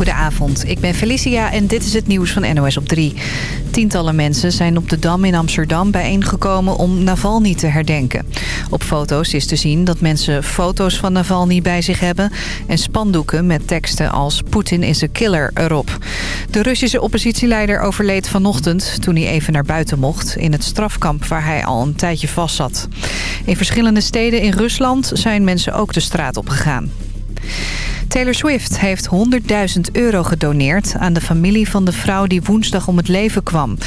goedenavond. Ik ben Felicia en dit is het nieuws van NOS op 3. Tientallen mensen zijn op de Dam in Amsterdam bijeengekomen om Navalny te herdenken. Op foto's is te zien dat mensen foto's van Navalny bij zich hebben... en spandoeken met teksten als Poetin is a killer erop. De Russische oppositieleider overleed vanochtend toen hij even naar buiten mocht... in het strafkamp waar hij al een tijdje vast zat. In verschillende steden in Rusland zijn mensen ook de straat op gegaan. Taylor Swift heeft 100.000 euro gedoneerd aan de familie van de vrouw die woensdag om het leven kwam.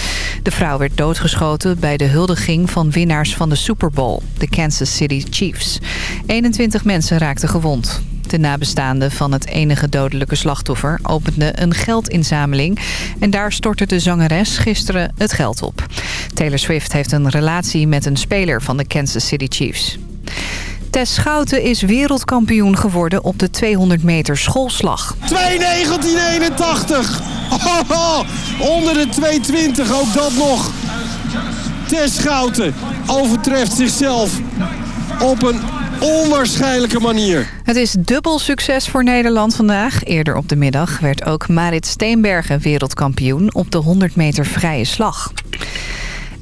De vrouw werd doodgeschoten bij de huldiging van winnaars van de Super Bowl, de Kansas City Chiefs. 21 mensen raakten gewond. De nabestaanden van het enige dodelijke slachtoffer openden een geldinzameling. En daar stortte de zangeres gisteren het geld op. Taylor Swift heeft een relatie met een speler van de Kansas City Chiefs. Tess Schouten is wereldkampioen geworden op de 200 meter schoolslag. 2.1981! onder de 2.20, ook dat nog. Tess Schouten overtreft zichzelf op een onwaarschijnlijke manier. Het is dubbel succes voor Nederland vandaag. Eerder op de middag werd ook Marit Steenbergen wereldkampioen op de 100 meter vrije slag.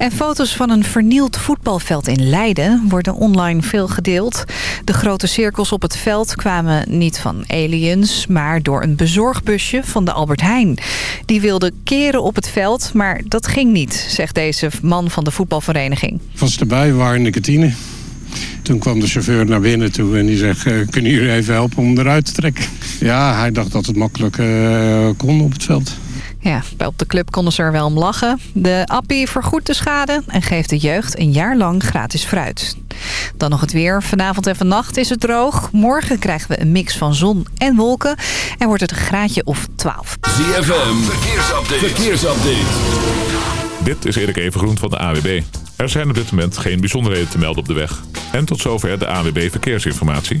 En foto's van een vernield voetbalveld in Leiden worden online veel gedeeld. De grote cirkels op het veld kwamen niet van aliens, maar door een bezorgbusje van de Albert Heijn. Die wilde keren op het veld, maar dat ging niet, zegt deze man van de voetbalvereniging. Was erbij, waren in de kantine. Toen kwam de chauffeur naar binnen toe en die zegt... Uh, kunnen jullie even helpen om eruit te trekken? Ja, hij dacht dat het makkelijk uh, kon op het veld. Ja, op de club konden ze er wel om lachen. De appie vergoedt de schade en geeft de jeugd een jaar lang gratis fruit. Dan nog het weer. Vanavond en vannacht is het droog. Morgen krijgen we een mix van zon en wolken. En wordt het een graadje of 12. ZFM, verkeersupdate. verkeersupdate. Dit is Erik Evengroen van de AWB. Er zijn op dit moment geen bijzonderheden te melden op de weg. En tot zover de AWB Verkeersinformatie.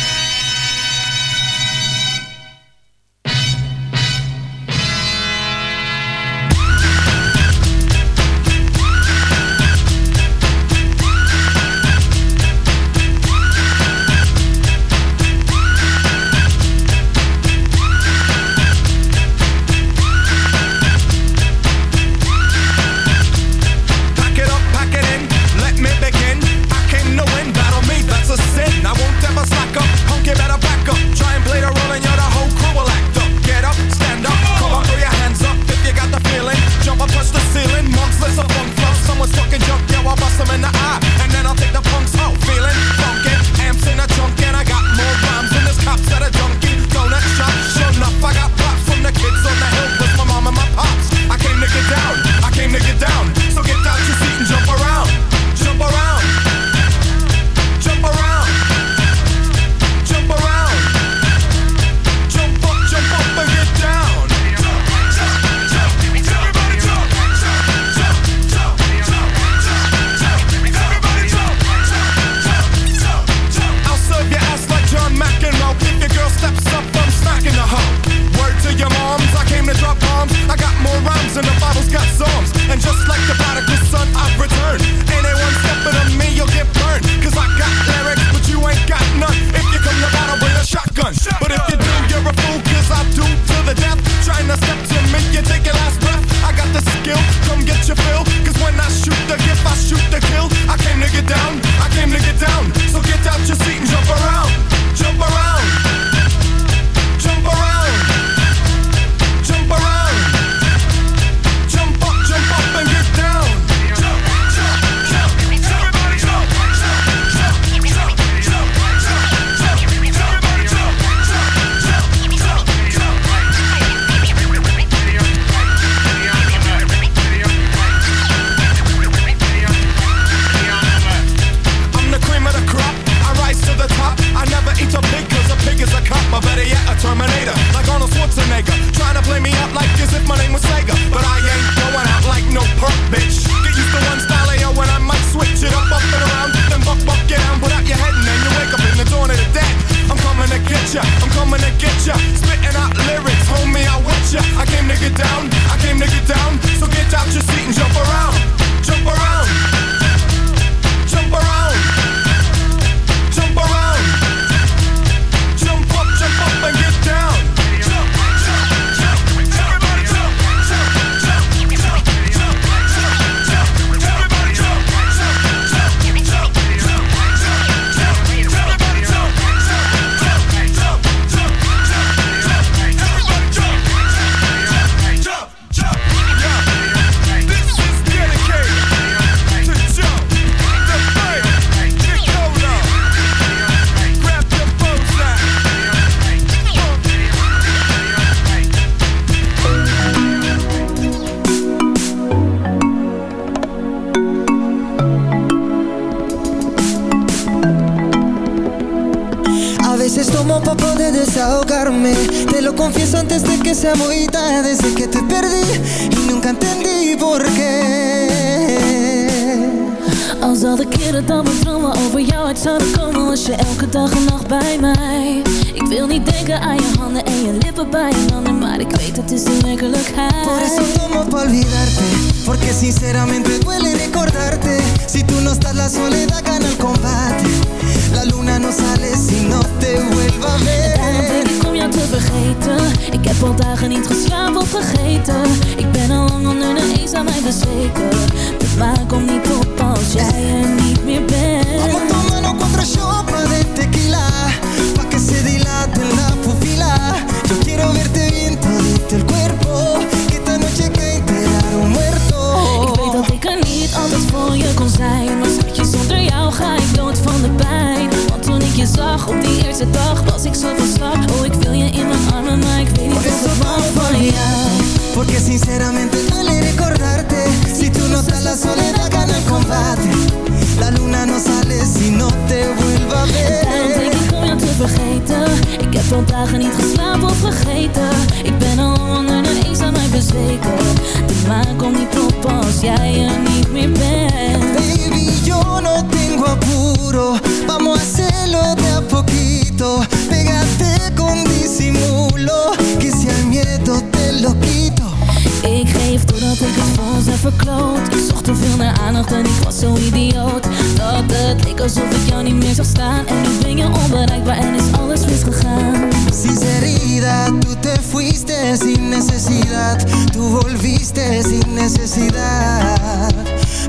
alsof ik jou niet meer zag staan. En nu ben je onbereikbaar en is alles misgegaan. Sinceridad, tú te fuiste sin necesidad. Tú volviste sin necesidad.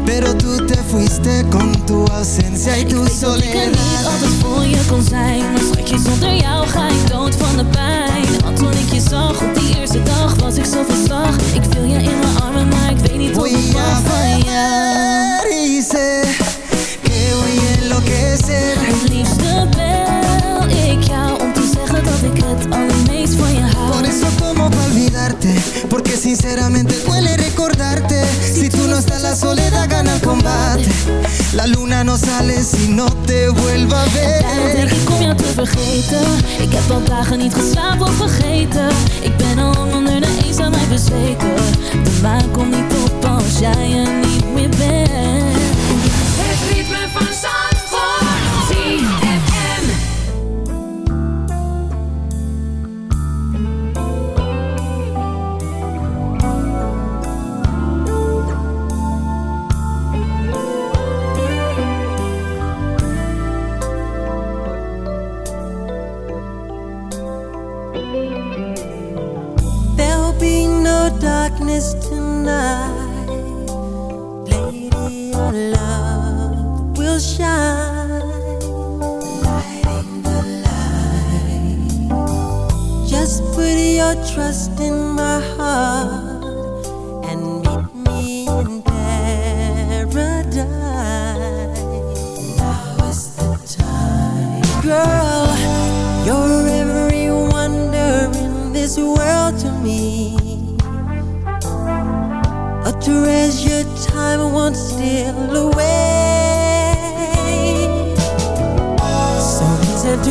Pero tú te fuiste con tu ausencia y tu ik soledad Ik weet dat ik niet altijd voor je kon zijn. Maar schatje, zonder jou ga ik dood van de pijn. Want toen ik je zag op die eerste dag was ik zo van slag Ik viel je in mijn armen, maar ik weet niet hoe ik van jou zin. Het liefste bel ik jou om te zeggen dat ik het allermeest van je hou. Por eso como pa olvidarte, porque sinceramente duele recordarte. Si tú no estás la soledad gana el combate. La luna no sale si no te vuelva a ver. En denk ik om jou te vergeten. Ik heb al dagen niet geslapen of vergeten. Ik ben al lang onder de eens aan mij bezweken. De maan komt niet op als jij er niet meer bent. tonight. Lady, our love will shine. Lighting the light. Just put your trust in my heart.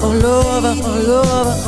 All over, all over.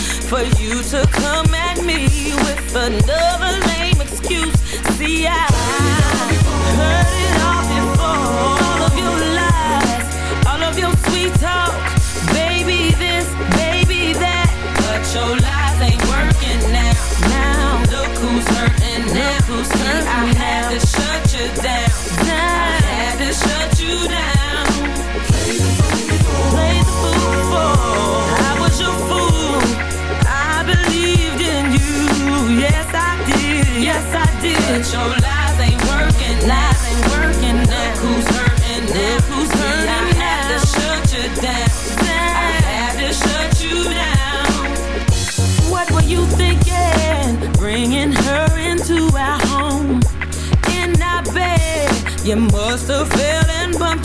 For you to come at me with another lame excuse. See, I heard it all before. All of your lies, all of your sweet talk. Baby this, baby that. But your lies ain't working now. Now, look who's hurting now. Who's hurting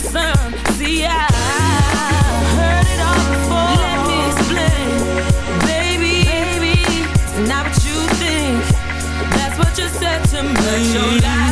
See, I heard it all before. Let me explain, baby. It's not what you think. That's what you said to me. Your life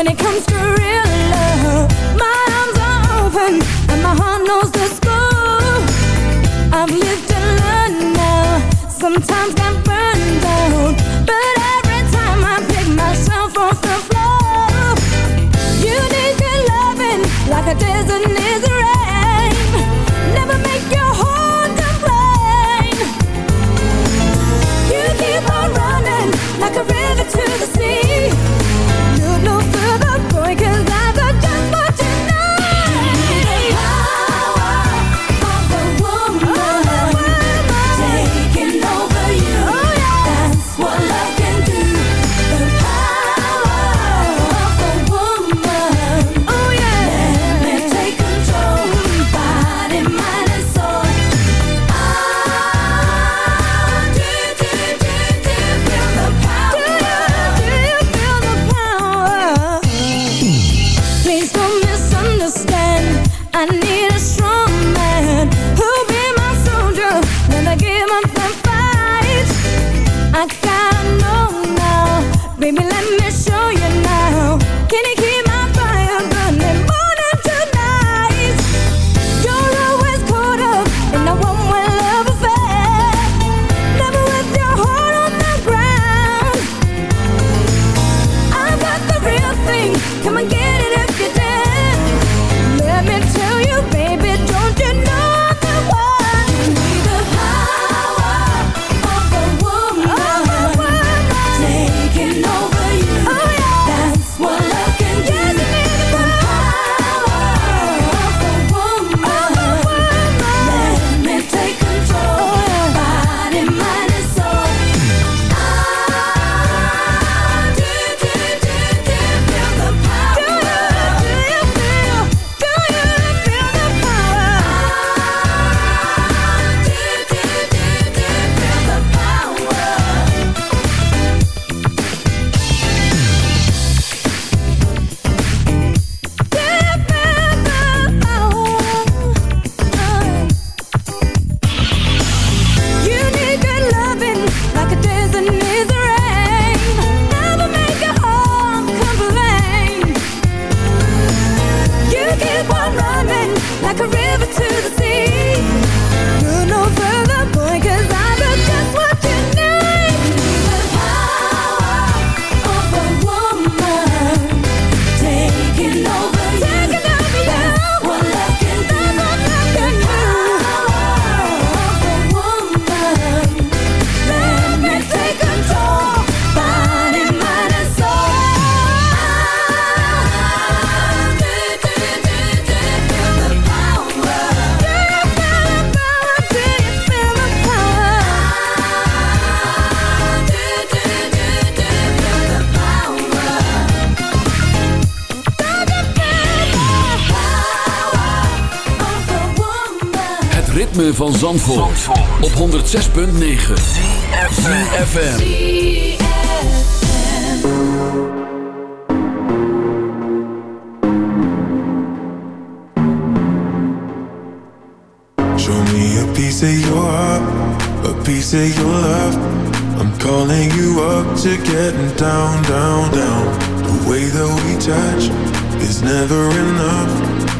when it comes to real love. My arms are open and my heart knows the score. I've lived and learned now. Sometimes got burned out. But every time I pick myself off the floor You need good loving like a desert 106.9 CFFM Show me a piece of your a piece of your love. I'm calling you up to getting down, down, down. The way that we touch is never enough.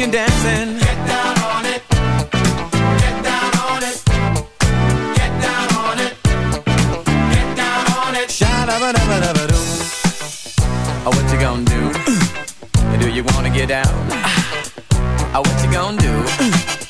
you're dancing, Get down on it. Get down on it. Get down on it. Get down on it. sha-da-ba-da-ba-da-ba-doo. Oh, what you gonna do? Do you wanna get down? Oh, what you gonna do?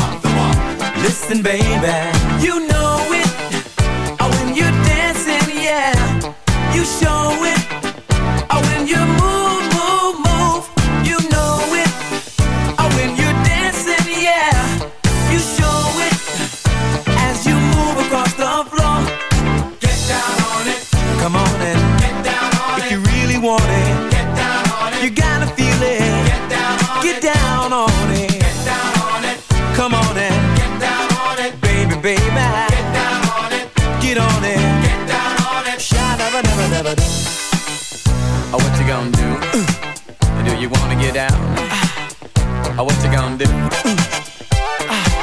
Listen, baby. You know Baby. Get down on it. Get on it. Get down on it. Sha-da-ba-da-ba-da-ba-da. Oh, what you gonna do? Mm. do you wanna get down? Mm. oh, what you gonna do? Mm.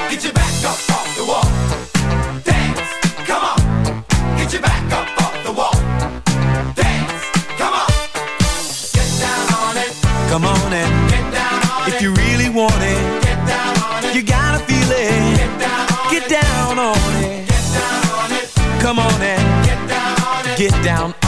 Get your back up off the wall. Dance, come on. Get your back up off the wall. Dance, come on. Get down on it. Come on down